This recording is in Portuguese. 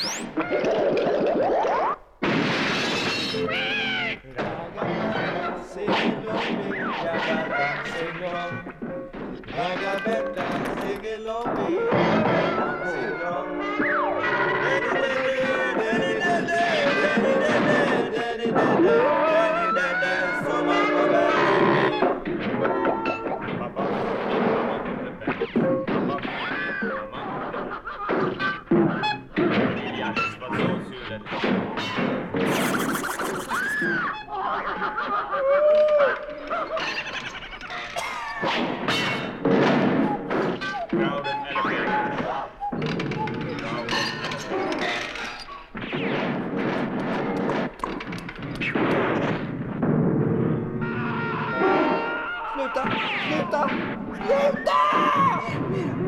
Sing along. Sluta! Sluta! Sluta!